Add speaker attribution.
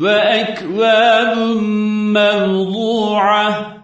Speaker 1: وأكواب موضوعة.